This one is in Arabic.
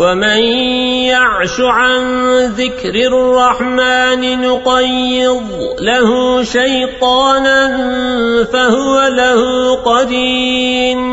ومن يعش عن ذكر الرحمن نقيض له شيطانا فهو له قدين